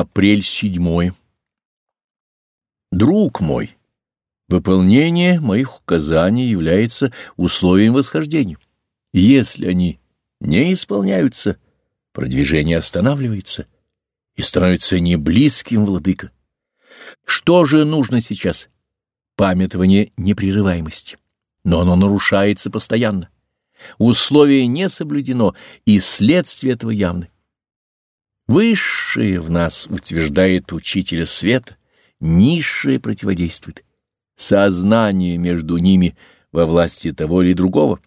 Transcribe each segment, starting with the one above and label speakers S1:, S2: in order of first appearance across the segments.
S1: Апрель седьмой. Друг мой, выполнение моих указаний является условием восхождения. Если они не исполняются, продвижение останавливается и становится неблизким, владыка. Что же нужно сейчас? Памятование непрерываемости. Но оно нарушается постоянно. Условие не соблюдено, и следствие этого явны. Высшее в нас утверждает учителя света, низшее противодействует. Сознание между ними во власти того или другого.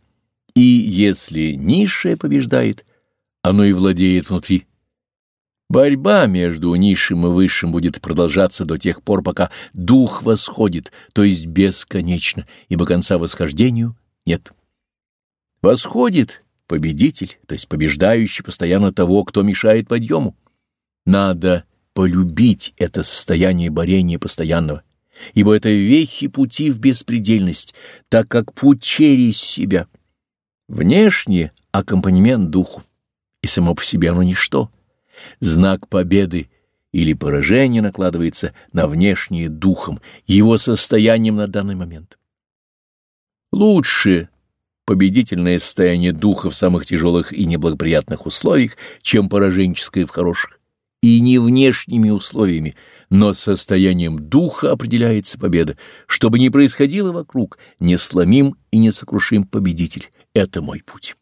S1: И если низшее побеждает, оно и владеет внутри. Борьба между низшим и высшим будет продолжаться до тех пор, пока дух восходит, то есть бесконечно, ибо конца восхождению нет. Восходит победитель, то есть побеждающий постоянно того, кто мешает подъему. Надо полюбить это состояние борения постоянного, ибо это вехи пути в беспредельность, так как путь через себя. Внешне аккомпанемент духу, и само по себе оно ничто. Знак победы или поражения накладывается на внешнее духом, его состоянием на данный момент. Лучше победительное состояние духа в самых тяжелых и неблагоприятных условиях, чем пораженческое в хороших. И не внешними условиями, но состоянием духа определяется победа. Что бы ни происходило вокруг, не сломим и не сокрушим победитель. Это мой путь.